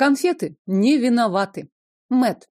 Конфеты не виноваты. Мэт.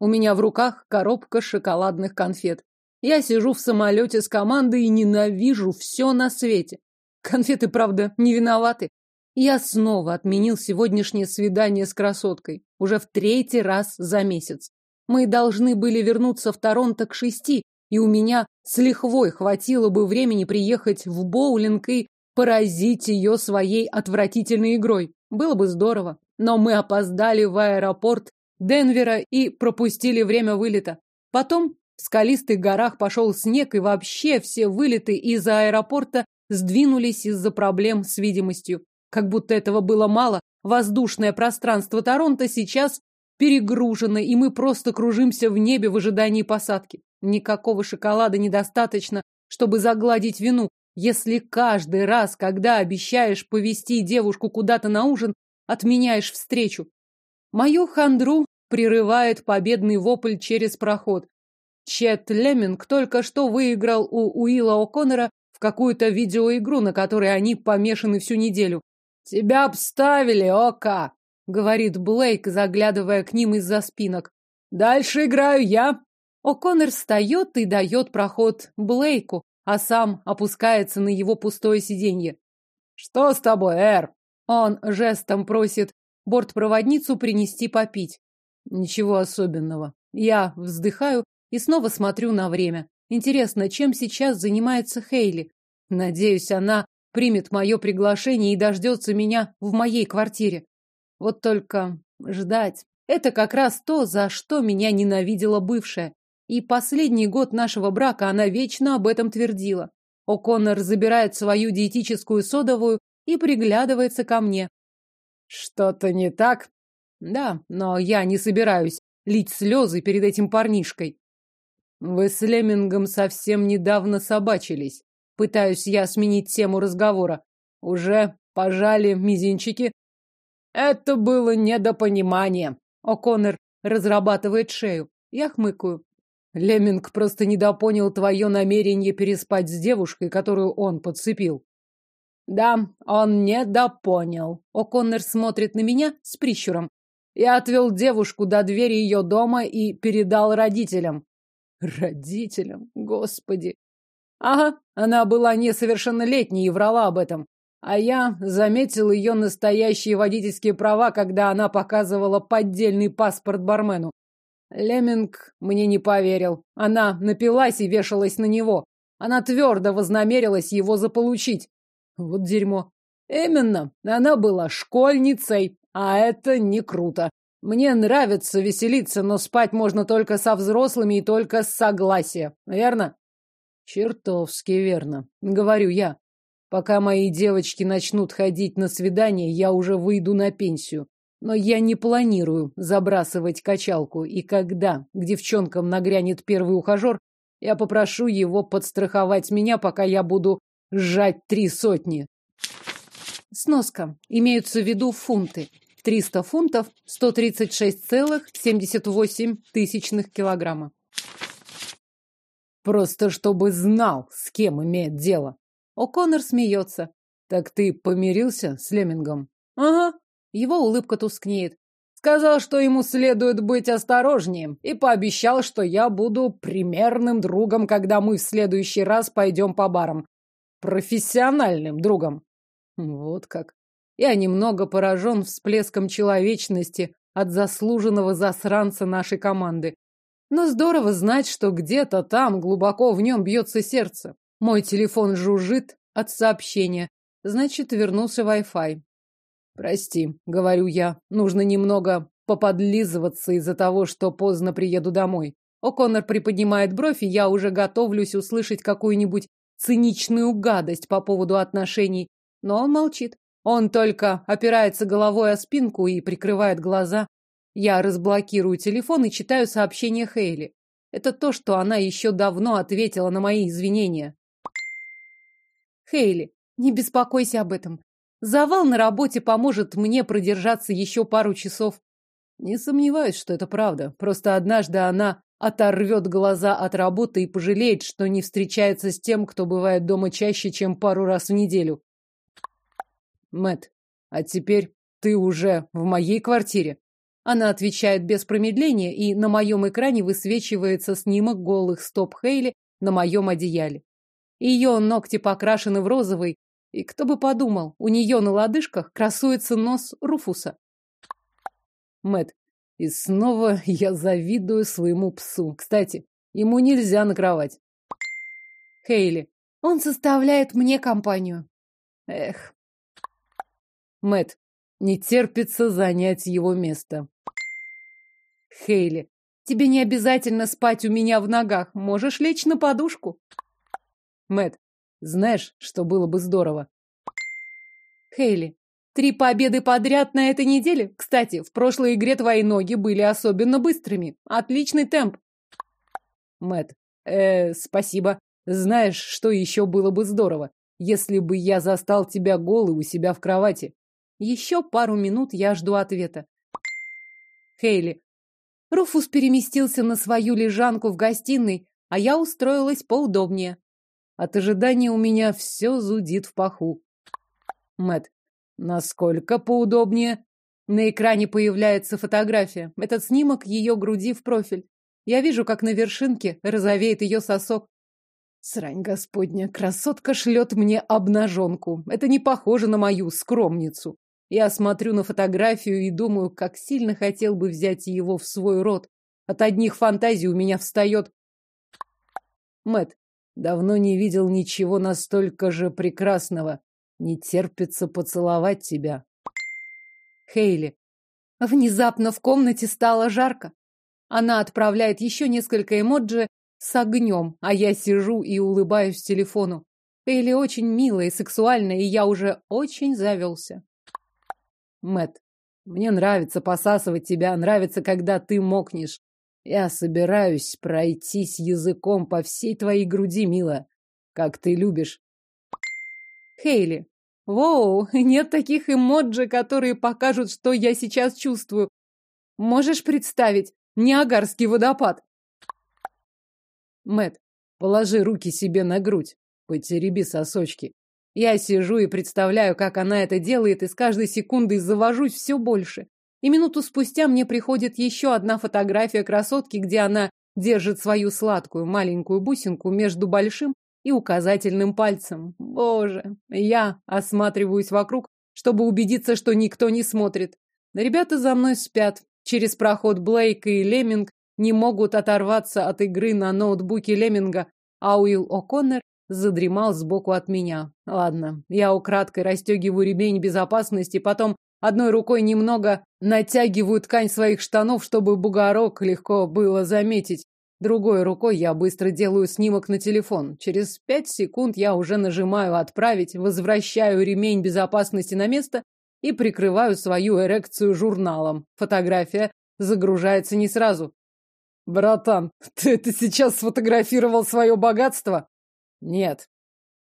У меня в руках коробка шоколадных конфет. Я сижу в самолете с командой и ненавижу все на свете. Конфеты, правда, не виноваты. Я снова отменил сегодняшнее свидание с красоткой. Уже в третий раз за месяц. Мы должны были вернуться в Торонто к шести, и у меня с лихвой хватило бы времени приехать в боулинг и поразить ее своей отвратительной игрой. Было бы здорово. Но мы опоздали в аэропорт Денвера и пропустили время вылета. Потом в скалистых горах пошел снег, и вообще все вылеты из аэропорта сдвинулись из-за проблем с видимостью. Как будто этого было мало, воздушное пространство Торонто сейчас перегружено, и мы просто кружимся в небе в ожидании посадки. Никакого шоколада недостаточно, чтобы загладить вину, если каждый раз, когда обещаешь повести девушку куда-то на ужин, отменяешь встречу. Мою хандру прерывает победный вопль через проход. Чет Леминг только что выиграл у Уилла О'Коннора в какую-то видеоигру, на которой они помешаны всю неделю. «Тебя обставили, Ока!» — говорит Блейк, заглядывая к ним из-за спинок. «Дальше играю я!» О'Коннор встает и дает проход Блейку, а сам опускается на его пустое сиденье. «Что с тобой, Эр?» Он жестом просит бортпроводницу принести попить. Ничего особенного. Я вздыхаю и снова смотрю на время. Интересно, чем сейчас занимается Хейли? Надеюсь, она примет мое приглашение и дождется меня в моей квартире. Вот только ждать. Это как раз то, за что меня ненавидела бывшая. И последний год нашего брака она вечно об этом твердила. О'Коннор забирает свою диетическую содовую и приглядывается ко мне. Что-то не так? Да, но я не собираюсь лить слезы перед этим парнишкой. Вы с Лемингом совсем недавно собачились. Пытаюсь я сменить тему разговора. Уже пожали мизинчики? Это было недопонимание. О'Коннор разрабатывает шею. Я хмыкаю. Леминг просто недопонял твое намерение переспать с девушкой, которую он подцепил. Да, он недопонял. О'Коннор смотрит на меня с прищуром. Я отвел девушку до двери ее дома и передал родителям. Родителям? Господи. Ага, она была несовершеннолетней и врала об этом. А я заметил ее настоящие водительские права, когда она показывала поддельный паспорт бармену. Леминг мне не поверил. Она напилась и вешалась на него. Она твердо вознамерилась его заполучить. Вот дерьмо. Именно, она была школьницей, а это не круто. Мне нравится веселиться, но спать можно только со взрослыми и только с согласия, верно? Чертовски верно, говорю я. Пока мои девочки начнут ходить на свидание, я уже выйду на пенсию. Но я не планирую забрасывать качалку, и когда к девчонкам нагрянет первый ухажер, я попрошу его подстраховать меня, пока я буду сжать три сотни. Сноска. Имеются в виду фунты. 300 фунтов, 136,78 тысячных килограмма. Просто чтобы знал, с кем имеет дело. О'Коннор смеется. Так ты помирился с Лемингом? Ага, его улыбка тускнеет. Сказал, что ему следует быть осторожнее, и пообещал, что я буду примерным другом, когда мы в следующий раз пойдем по барам. Профессиональным другом. Вот как. Я немного поражен всплеском человечности от заслуженного засранца нашей команды. Но здорово знать, что где-то там глубоко в нем бьется сердце. Мой телефон жужжит от сообщения. Значит, вернулся Wi-Fi. Прости, говорю я, нужно немного поподлизываться из-за того, что поздно приеду домой. О'Коннор приподнимает бровь, и я уже готовлюсь услышать какую-нибудь циничную гадость по поводу отношений. Но он молчит. Он только опирается головой о спинку и прикрывает глаза. Я разблокирую телефон и читаю сообщение Хейли. Это то, что она еще давно ответила на мои извинения. Хейли, не беспокойся об этом. Завал на работе поможет мне продержаться еще пару часов. Не сомневаюсь, что это правда. Просто однажды она оторвет глаза от работы и пожалеет, что не встречается с тем, кто бывает дома чаще, чем пару раз в неделю. Мэт, а теперь ты уже в моей квартире. Она отвечает без промедления, и на моем экране высвечивается снимок голых стоп Хейли на моем одеяле. Ее ногти покрашены в розовый, и кто бы подумал, у нее на лодыжках красуется нос Руфуса. Мэт, и снова я завидую своему псу. Кстати, ему нельзя на кровать. Хейли, он составляет мне компанию. Эх. Мэт, не терпится занять его место. Хейли, тебе не обязательно спать у меня в ногах. Можешь лечь на подушку. Мэт, знаешь, что было бы здорово? Хейли, три победы подряд на этой неделе? Кстати, в прошлой игре твои ноги были особенно быстрыми. Отличный темп. Мэт, э, спасибо. Знаешь, что еще было бы здорово? Если бы я застал тебя голый у себя в кровати. Еще пару минут я жду ответа. Хейли. Руфус переместился на свою лежанку в гостиной, а я устроилась поудобнее. От ожидания у меня все зудит в паху. Мэт, насколько поудобнее? На экране появляется фотография. Этот снимок ее груди в профиль. Я вижу, как на вершинке розовеет ее сосок. Срань господня, красотка шлет мне обнаженку. Это не похоже на мою скромницу. Я смотрю на фотографию и думаю, как сильно хотел бы взять его в свой рот. От одних фантазий у меня встает... Мэт, давно не видел ничего настолько же прекрасного. Не терпится поцеловать тебя. Хейли. Внезапно в комнате стало жарко. Она отправляет еще несколько эмоджи с огнем, а я сижу и улыбаюсь телефону. Хейли очень милая и сексуальная, и я уже очень завелся. Мэт, мне нравится посасывать тебя, нравится, когда ты мокнешь. Я собираюсь пройтись языком по всей твоей груди, милая, как ты любишь. Хейли. Воу, нет таких эмоджи, которые покажут, что я сейчас чувствую. Можешь представить Ниагарский водопад? Мэт, положи руки себе на грудь, потереби сосочки. Я сижу и представляю, как она это делает, и с каждой секундой завожусь все больше. И минуту спустя мне приходит еще одна фотография красотки, где она держит свою сладкую маленькую бусинку между большим и указательным пальцем. Боже, я осматриваюсь вокруг, чтобы убедиться, что никто не смотрит. Ребята за мной спят. Через проход Блейк и Леминг не могут оторваться от игры на ноутбуке Леминга, а Уилл О'Коннор задремал сбоку от меня. Ладно, я украдкой расстегиваю ремень безопасности, потом одной рукой немного натягиваю ткань своих штанов, чтобы бугорок легко было заметить. Другой рукой я быстро делаю снимок на телефон. Через пять секунд я уже нажимаю «Отправить», возвращаю ремень безопасности на место и прикрываю свою эрекцию журналом. Фотография загружается не сразу. «Братан, ты это сейчас сфотографировал свое богатство?» Нет.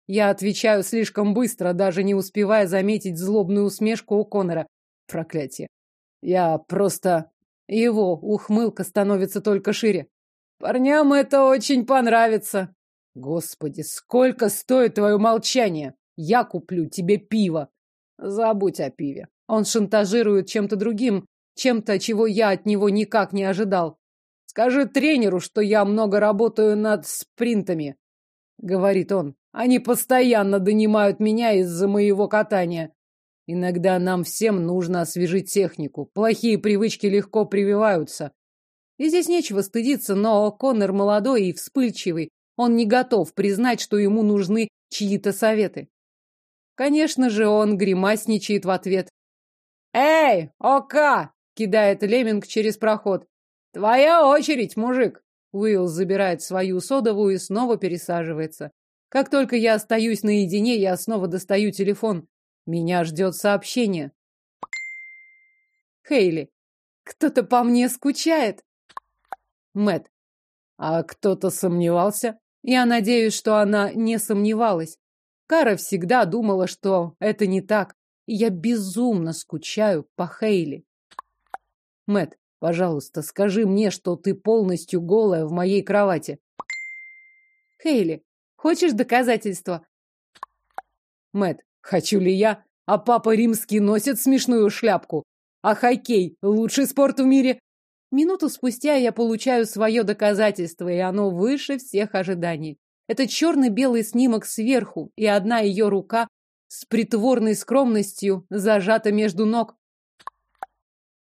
Я отвечаю слишком быстро, даже не успевая заметить злобную усмешку у Конора. Проклятие. Я просто... Его ухмылка становится только шире. Парням это очень понравится. Господи, сколько стоит твое молчание? Я куплю тебе пиво. Забудь о пиве. Он шантажирует чем-то другим, чем-то, чего я от него никак не ожидал. Скажи тренеру, что я много работаю над спринтами говорит он. Они постоянно донимают меня из-за моего катания. Иногда нам всем нужно освежить технику. Плохие привычки легко прививаются. И здесь нечего стыдиться, но Коннор молодой и вспыльчивый. Он не готов признать, что ему нужны чьи-то советы. Конечно же, он гримасничает в ответ. «Эй, Ока!» — кидает Леминг через проход. «Твоя очередь, мужик!» Уилл забирает свою содовую и снова пересаживается. Как только я остаюсь наедине, я снова достаю телефон. Меня ждет сообщение. Хейли. Кто-то по мне скучает. Мэт. А кто-то сомневался? Я надеюсь, что она не сомневалась. Кара всегда думала, что это не так. Я безумно скучаю по Хейли. Мэт. Пожалуйста, скажи мне, что ты полностью голая в моей кровати. Хейли, хочешь доказательства? Мэт, хочу ли я? А папа римский носит смешную шляпку. А хоккей – лучший спорт в мире. Минуту спустя я получаю свое доказательство, и оно выше всех ожиданий. Это черно-белый снимок сверху, и одна ее рука с притворной скромностью зажата между ног.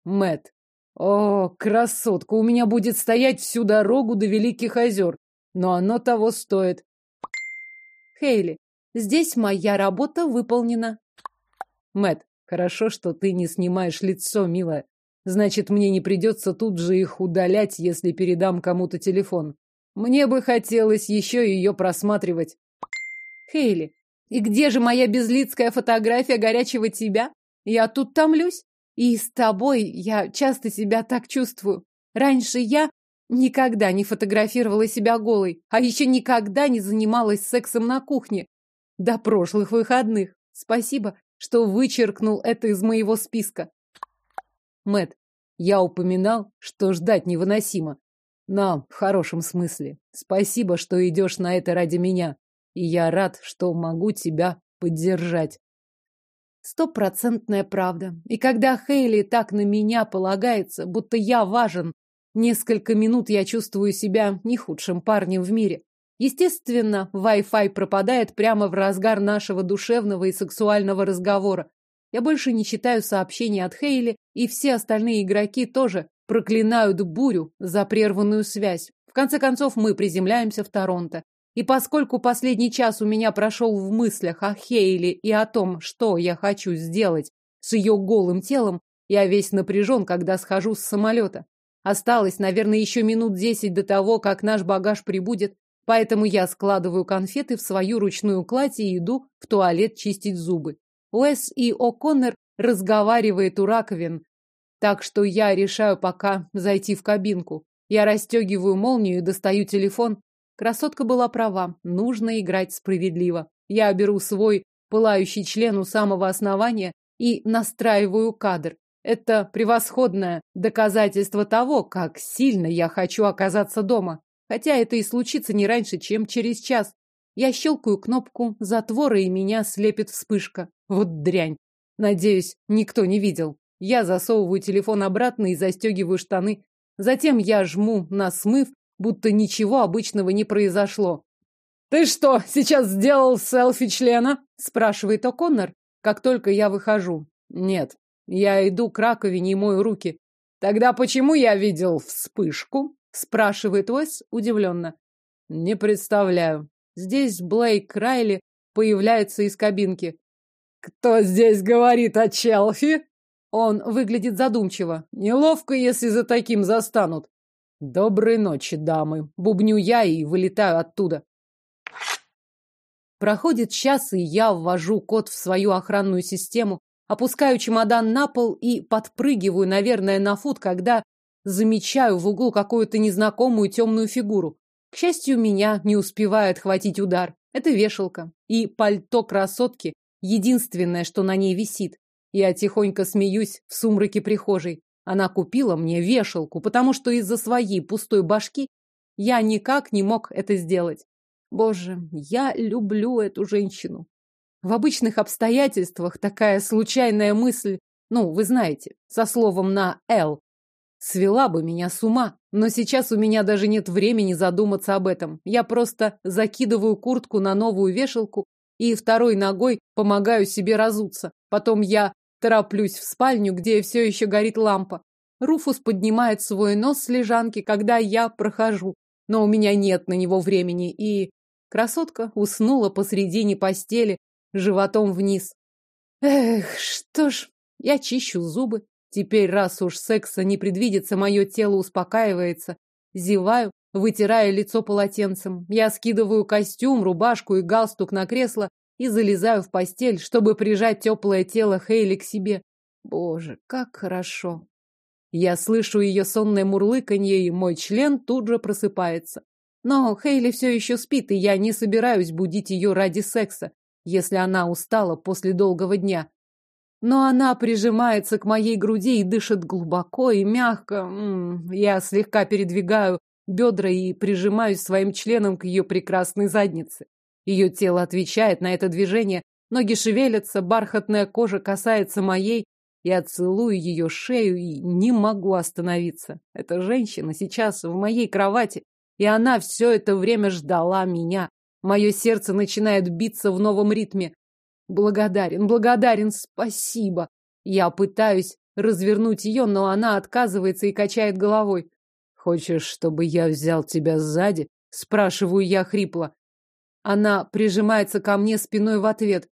Мэт. О, красотка, у меня будет стоять всю дорогу до Великих озер, но оно того стоит. Хейли, здесь моя работа выполнена. Мэт, хорошо, что ты не снимаешь лицо, милая. Значит, мне не придется тут же их удалять, если передам кому-то телефон. Мне бы хотелось еще ее просматривать. Хейли, и где же моя безлицкая фотография горячего тебя? Я тут томлюсь. И с тобой я часто себя так чувствую. Раньше я никогда не фотографировала себя голой, а еще никогда не занималась сексом на кухне. До прошлых выходных. Спасибо, что вычеркнул это из моего списка. Мэт, я упоминал, что ждать невыносимо. Но в хорошем смысле. Спасибо, что идешь на это ради меня. И я рад, что могу тебя поддержать. Стопроцентная правда. И когда Хейли так на меня полагается, будто я важен, несколько минут я чувствую себя не худшим парнем в мире. Естественно, Wi-Fi пропадает прямо в разгар нашего душевного и сексуального разговора. Я больше не читаю сообщения от Хейли, и все остальные игроки тоже проклинают бурю за прерванную связь. В конце концов, мы приземляемся в Торонто. И поскольку последний час у меня прошел в мыслях о Хейли и о том, что я хочу сделать с ее голым телом, я весь напряжен, когда схожу с самолета. Осталось, наверное, еще минут десять до того, как наш багаж прибудет, поэтому я складываю конфеты в свою ручную кладь и иду в туалет чистить зубы. Уэс и О'Коннор разговаривает у раковин, так что я решаю пока зайти в кабинку. Я расстегиваю молнию и достаю телефон. Красотка была права. Нужно играть справедливо. Я беру свой пылающий член у самого основания и настраиваю кадр. Это превосходное доказательство того, как сильно я хочу оказаться дома. Хотя это и случится не раньше, чем через час. Я щелкаю кнопку затвора, и меня слепит вспышка. Вот дрянь. Надеюсь, никто не видел. Я засовываю телефон обратно и застегиваю штаны. Затем я жму на смыв будто ничего обычного не произошло. «Ты что, сейчас сделал селфи члена?» – спрашивает О'Коннор, как только я выхожу. «Нет, я иду к раковине и мою руки. Тогда почему я видел вспышку?» – спрашивает Уэс удивленно. «Не представляю. Здесь Блейк Райли появляется из кабинки. «Кто здесь говорит о Челфи?» Он выглядит задумчиво. Неловко, если за таким застанут. Доброй ночи, дамы. Бубню я и вылетаю оттуда. Проходит час, и я ввожу код в свою охранную систему, опускаю чемодан на пол и подпрыгиваю, наверное, на фут, когда замечаю в углу какую-то незнакомую темную фигуру. К счастью, меня не успевает хватить удар. Это вешалка. И пальто красотки — единственное, что на ней висит. Я тихонько смеюсь в сумраке прихожей. Она купила мне вешалку, потому что из-за своей пустой башки я никак не мог это сделать. Боже, я люблю эту женщину. В обычных обстоятельствах такая случайная мысль, ну, вы знаете, со словом на «Л», свела бы меня с ума. Но сейчас у меня даже нет времени задуматься об этом. Я просто закидываю куртку на новую вешалку и второй ногой помогаю себе разуться. Потом я Тороплюсь в спальню, где все еще горит лампа. Руфус поднимает свой нос с лежанки, когда я прохожу, но у меня нет на него времени, и... Красотка уснула посредине постели, животом вниз. Эх, что ж, я чищу зубы. Теперь, раз уж секса не предвидится, мое тело успокаивается. Зеваю, вытирая лицо полотенцем. Я скидываю костюм, рубашку и галстук на кресло и залезаю в постель, чтобы прижать теплое тело Хейли к себе. Боже, как хорошо. Я слышу ее сонное мурлыканье, и мой член тут же просыпается. Но Хейли все еще спит, и я не собираюсь будить ее ради секса, если она устала после долгого дня. Но она прижимается к моей груди и дышит глубоко и мягко. Я слегка передвигаю бедра и прижимаюсь своим членом к ее прекрасной заднице. Ее тело отвечает на это движение, Ноги шевелятся, бархатная кожа касается моей. Я целую ее шею и не могу остановиться. Эта женщина сейчас в моей кровати, и она все это время ждала меня. Мое сердце начинает биться в новом ритме. Благодарен, благодарен, спасибо. Я пытаюсь развернуть ее, но она отказывается и качает головой. Хочешь, чтобы я взял тебя сзади? Спрашиваю я хрипло. Она прижимается ко мне спиной в ответ.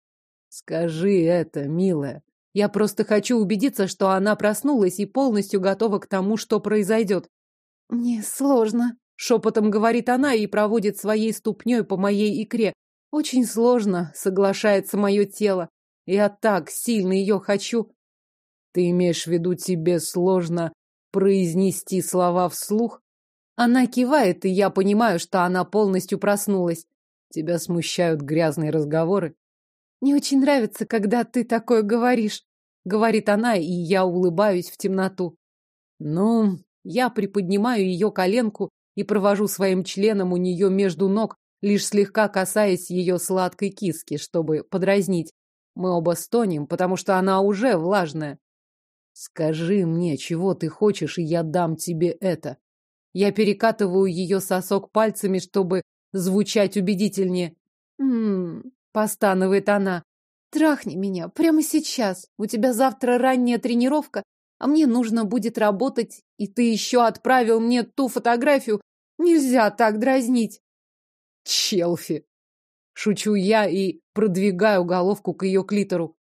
Скажи это, милая. Я просто хочу убедиться, что она проснулась и полностью готова к тому, что произойдет. Мне сложно, шепотом говорит она и проводит своей ступней по моей икре. Очень сложно, соглашается мое тело. Я так сильно ее хочу. Ты имеешь в виду, тебе сложно произнести слова вслух? Она кивает, и я понимаю, что она полностью проснулась. Тебя смущают грязные разговоры? Не очень нравится, когда ты такое говоришь, говорит она, и я улыбаюсь в темноту. Ну, я приподнимаю ее коленку и провожу своим членом у нее между ног, лишь слегка касаясь ее сладкой киски, чтобы подразнить. Мы оба стонем, потому что она уже влажная. Скажи мне, чего ты хочешь, и я дам тебе это. Я перекатываю ее сосок пальцами, чтобы звучать убедительнее. «М-м-м», постанывает она. «Трахни меня прямо сейчас. У тебя завтра ранняя тренировка, а мне нужно будет работать, и ты еще отправил мне ту фотографию. Нельзя так дразнить». «Челфи!» Шучу я и продвигаю головку к ее клитору.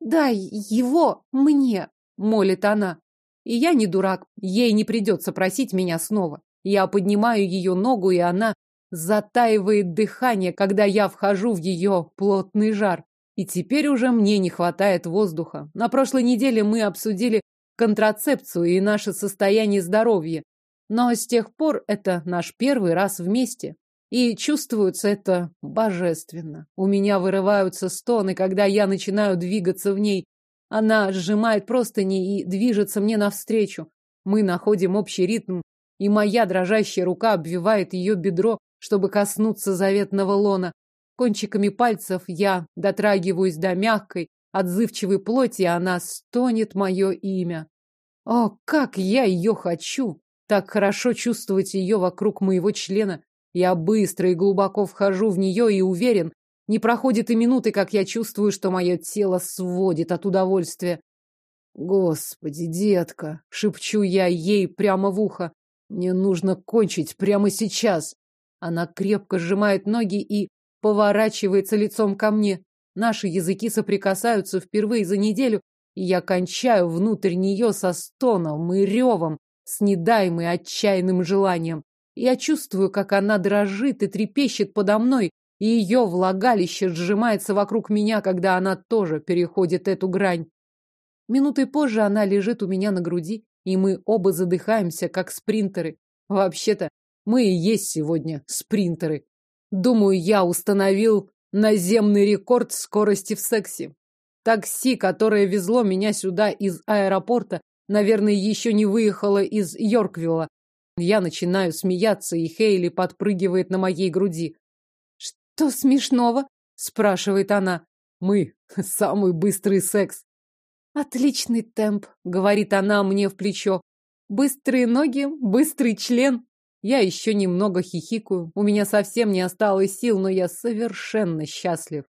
«Дай его мне!» молит она. И я не дурак, ей не придется просить меня снова. Я поднимаю ее ногу, и она затаивает дыхание, когда я вхожу в ее плотный жар. И теперь уже мне не хватает воздуха. На прошлой неделе мы обсудили контрацепцию и наше состояние здоровья. Но с тех пор это наш первый раз вместе. И чувствуется это божественно. У меня вырываются стоны, когда я начинаю двигаться в ней, она сжимает простыни и движется мне навстречу. Мы находим общий ритм, и моя дрожащая рука обвивает ее бедро, чтобы коснуться заветного лона. Кончиками пальцев я дотрагиваюсь до мягкой, отзывчивой плоти, и она стонет мое имя. О, как я ее хочу! Так хорошо чувствовать ее вокруг моего члена. Я быстро и глубоко вхожу в нее и уверен, не проходит и минуты, как я чувствую, что мое тело сводит от удовольствия. Господи, детка, шепчу я ей прямо в ухо. Мне нужно кончить прямо сейчас. Она крепко сжимает ноги и поворачивается лицом ко мне. Наши языки соприкасаются впервые за неделю, и я кончаю внутрь нее со стоном и ревом, с недаемой отчаянным желанием. Я чувствую, как она дрожит и трепещет подо мной, и ее влагалище сжимается вокруг меня, когда она тоже переходит эту грань. Минутой позже она лежит у меня на груди, и мы оба задыхаемся, как спринтеры. Вообще-то, мы и есть сегодня спринтеры. Думаю, я установил наземный рекорд скорости в сексе. Такси, которое везло меня сюда из аэропорта, наверное, еще не выехало из Йорквилла. Я начинаю смеяться, и Хейли подпрыгивает на моей груди. «Что смешного?» – спрашивает она. «Мы – самый быстрый секс». «Отличный темп», – говорит она мне в плечо. «Быстрые ноги, быстрый член». Я еще немного хихикаю. У меня совсем не осталось сил, но я совершенно счастлив.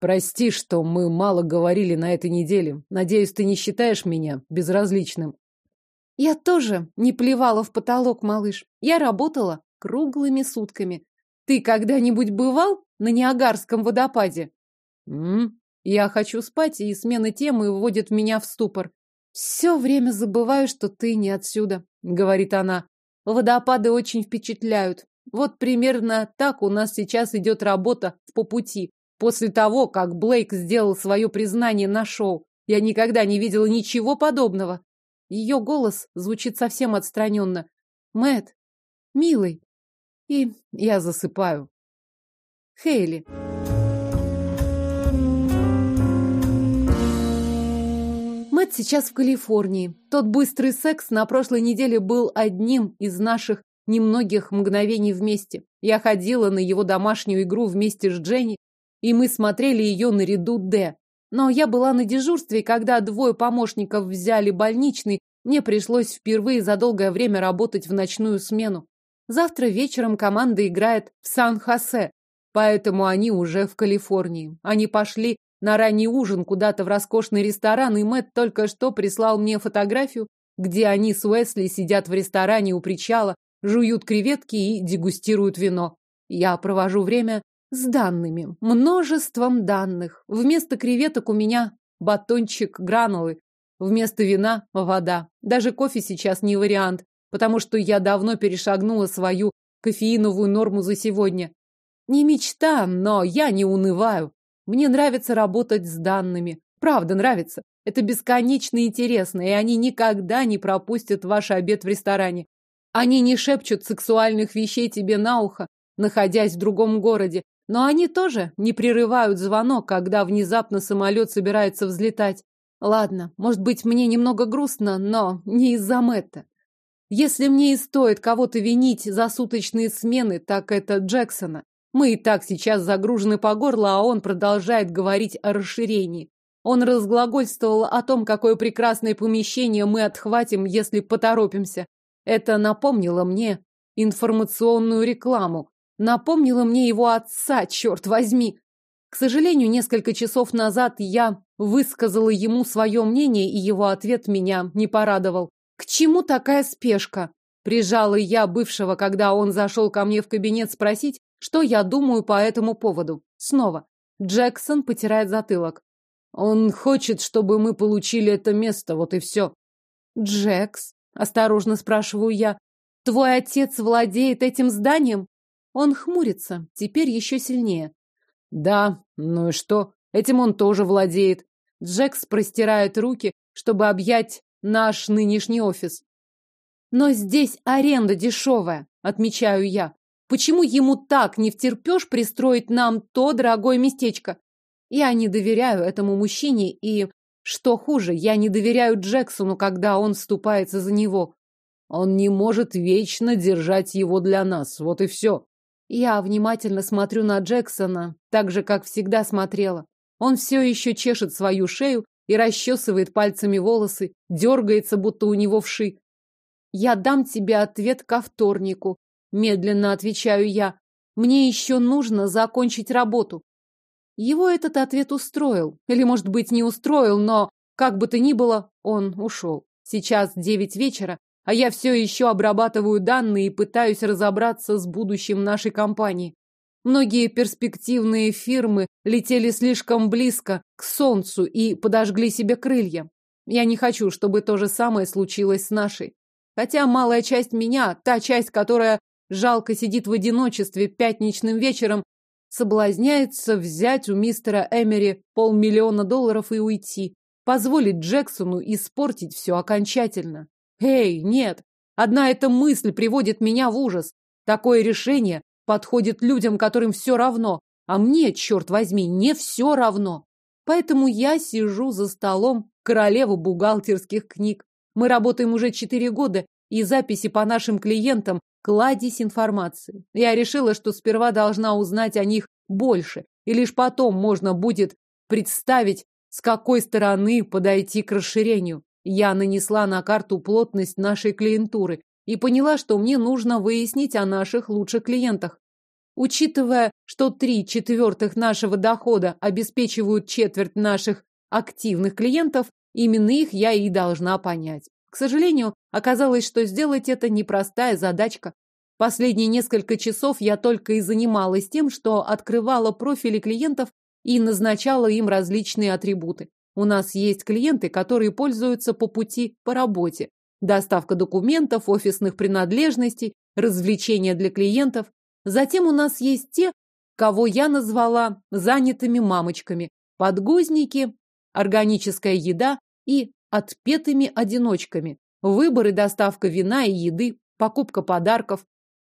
Прости, что мы мало говорили на этой неделе. Надеюсь, ты не считаешь меня безразличным. Я тоже не плевала в потолок, малыш. Я работала круглыми сутками. Ты когда-нибудь бывал на Ниагарском водопаде? М? Я хочу спать, и смена темы вводит меня в ступор. Все время забываю, что ты не отсюда, говорит она. Водопады очень впечатляют. Вот примерно так у нас сейчас идет работа по пути. После того, как Блейк сделал свое признание на шоу, я никогда не видела ничего подобного. Ее голос звучит совсем отстраненно. Мэт, милый, и я засыпаю. Хейли. Мэтт сейчас в Калифорнии. Тот быстрый секс на прошлой неделе был одним из наших немногих мгновений вместе. Я ходила на его домашнюю игру вместе с Дженни. и мы смотрели ее наряду Д. Но я была на дежурстве, когда двое помощников взяли больничный, мне пришлось впервые за долгое время работать в ночную смену. Завтра вечером команда играет в Сан-Хосе, поэтому они уже в Калифорнии. Они пошли на ранний ужин куда-то в роскошный ресторан, и Мэтт только что прислал мне фотографию, где они с Уэсли сидят в ресторане у причала, жуют креветки и дегустируют вино. Я провожу время с данными, множеством данных. Вместо креветок у меня батончик гранулы, вместо вина вода. Даже кофе сейчас не вариант, потому что я давно перешагнула свою кофеиновую норму за сегодня. Не мечта, но я не унываю. Мне нравится работать с данными. Правда, нравится. Это бесконечно интересно, и они никогда не пропустят ваш обед в ресторане. Они не шепчут сексуальных вещей тебе на ухо, находясь в другом городе, но они тоже не прерывают звонок, когда внезапно самолет собирается взлетать. Ладно, может быть, мне немного грустно, но не из-за Мэтта. Если мне и стоит кого-то винить за суточные смены, так это Джексона. Мы и так сейчас загружены по горло, а он продолжает говорить о расширении. Он разглагольствовал о том, какое прекрасное помещение мы отхватим, если поторопимся. Это напомнило мне информационную рекламу. Напомнило мне его отца, черт возьми. К сожалению, несколько часов назад я высказала ему свое мнение, и его ответ меня не порадовал. К чему такая спешка? Прижала я бывшего, когда он зашел ко мне в кабинет спросить, что я думаю по этому поводу. Снова. Джексон потирает затылок. Он хочет, чтобы мы получили это место, вот и все. Джекс, осторожно спрашиваю я, твой отец владеет этим зданием? Он хмурится, теперь еще сильнее. Да, ну и что? Этим он тоже владеет. Джекс простирает руки, чтобы объять наш нынешний офис. Но здесь аренда дешевая, отмечаю я. Почему ему так не втерпешь пристроить нам то дорогое местечко? Я не доверяю этому мужчине и, что хуже, я не доверяю Джексону, когда он вступается за него. Он не может вечно держать его для нас, вот и все. Я внимательно смотрю на Джексона, так же, как всегда смотрела. Он все еще чешет свою шею и расчесывает пальцами волосы, дергается, будто у него вши. Я дам тебе ответ ко вторнику. Медленно отвечаю я. Мне еще нужно закончить работу. Его этот ответ устроил. Или, может быть, не устроил, но, как бы то ни было, он ушел. Сейчас девять вечера, а я все еще обрабатываю данные и пытаюсь разобраться с будущим нашей компании. Многие перспективные фирмы летели слишком близко к Солнцу и подожгли себе крылья. Я не хочу, чтобы то же самое случилось с нашей. Хотя малая часть меня, та часть, которая жалко сидит в одиночестве пятничным вечером, соблазняется взять у мистера Эмери полмиллиона долларов и уйти, позволить Джексону испортить все окончательно. Эй, нет, одна эта мысль приводит меня в ужас. Такое решение подходит людям, которым все равно, а мне, черт возьми, не все равно. Поэтому я сижу за столом королевы бухгалтерских книг. Мы работаем уже четыре года, и записи по нашим клиентам кладезь информации. Я решила, что сперва должна узнать о них больше, и лишь потом можно будет представить, с какой стороны подойти к расширению. Я нанесла на карту плотность нашей клиентуры и поняла, что мне нужно выяснить о наших лучших клиентах. Учитывая, что три четвертых нашего дохода обеспечивают четверть наших активных клиентов, именно их я и должна понять. К сожалению, оказалось, что сделать это непростая задачка. Последние несколько часов я только и занималась тем, что открывала профили клиентов и назначала им различные атрибуты. У нас есть клиенты, которые пользуются по пути по работе. Доставка документов, офисных принадлежностей, развлечения для клиентов. Затем у нас есть те, кого я назвала занятыми мамочками. Подгузники, органическая еда и отпетыми одиночками. Выбор и доставка вина и еды, покупка подарков.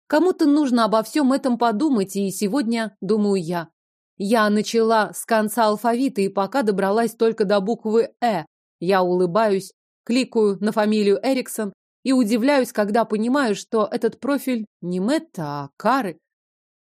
Кому-то нужно обо всем этом подумать, и сегодня, думаю я. Я начала с конца алфавита и пока добралась только до буквы «Э». Я улыбаюсь, кликаю на фамилию Эриксон и удивляюсь, когда понимаю, что этот профиль не Мэтта, а Кары.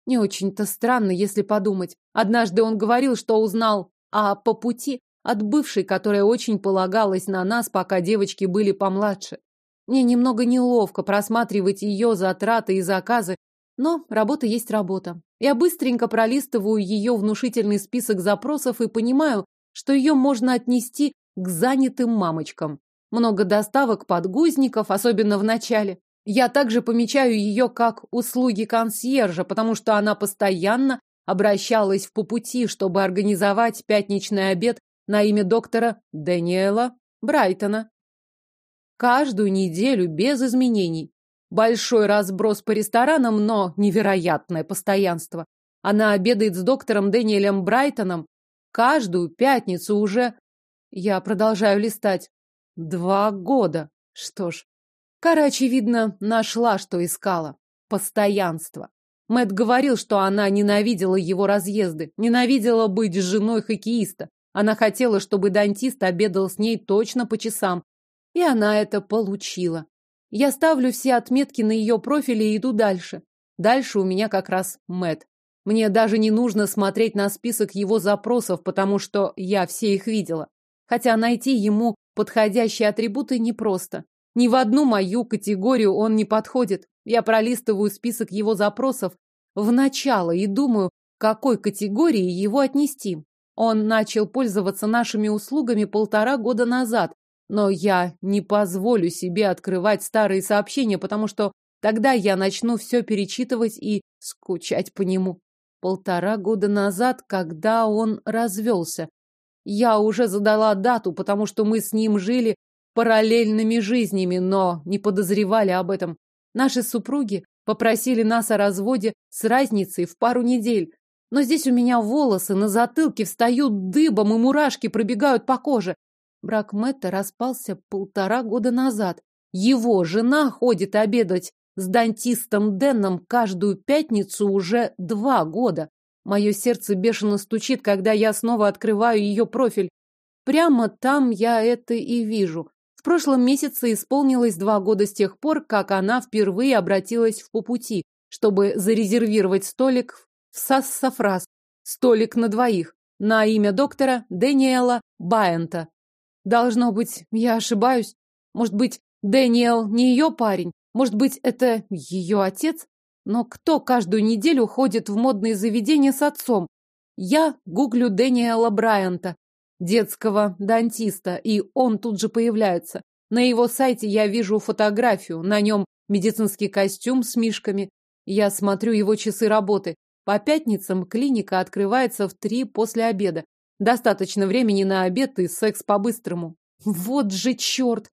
Не очень-то странно, если подумать. Однажды он говорил, что узнал, а по пути от бывшей, которая очень полагалась на нас, пока девочки были помладше. Мне немного неловко просматривать ее затраты и заказы, но работа есть работа. Я быстренько пролистываю ее внушительный список запросов и понимаю, что ее можно отнести к занятым мамочкам. Много доставок подгузников, особенно в начале. Я также помечаю ее как услуги консьержа, потому что она постоянно обращалась в по пути, чтобы организовать пятничный обед на имя доктора Дэниела Брайтона. Каждую неделю без изменений. Большой разброс по ресторанам, но невероятное постоянство. Она обедает с доктором Дэниелем Брайтоном каждую пятницу уже. Я продолжаю листать. Два года. Что ж, Кара, очевидно, нашла, что искала. Постоянство. Мэт говорил, что она ненавидела его разъезды, ненавидела быть женой хоккеиста. Она хотела, чтобы дантист обедал с ней точно по часам. И она это получила. Я ставлю все отметки на ее профиле и иду дальше. Дальше у меня как раз Мэт. Мне даже не нужно смотреть на список его запросов, потому что я все их видела. Хотя найти ему подходящие атрибуты непросто. Ни в одну мою категорию он не подходит. Я пролистываю список его запросов в начало и думаю, к какой категории его отнести. Он начал пользоваться нашими услугами полтора года назад, но я не позволю себе открывать старые сообщения, потому что тогда я начну все перечитывать и скучать по нему. Полтора года назад, когда он развелся. Я уже задала дату, потому что мы с ним жили параллельными жизнями, но не подозревали об этом. Наши супруги попросили нас о разводе с разницей в пару недель. Но здесь у меня волосы на затылке встают дыбом, и мурашки пробегают по коже. Брак Мэтта распался полтора года назад. Его жена ходит обедать с дантистом Дэном каждую пятницу уже два года. Мое сердце бешено стучит, когда я снова открываю ее профиль. Прямо там я это и вижу. В прошлом месяце исполнилось два года с тех пор, как она впервые обратилась в по пути, чтобы зарезервировать столик Сассафрас. Столик на двоих. На имя доктора Дэниела Байента. Должно быть, я ошибаюсь. Может быть, Дэниел не ее парень? Может быть, это ее отец? Но кто каждую неделю ходит в модные заведения с отцом? Я гуглю Дэниела Брайанта, детского дантиста, и он тут же появляется. На его сайте я вижу фотографию, на нем медицинский костюм с мишками. Я смотрю его часы работы. По пятницам клиника открывается в три после обеда. Достаточно времени на обед и секс по-быстрому. Вот же черт!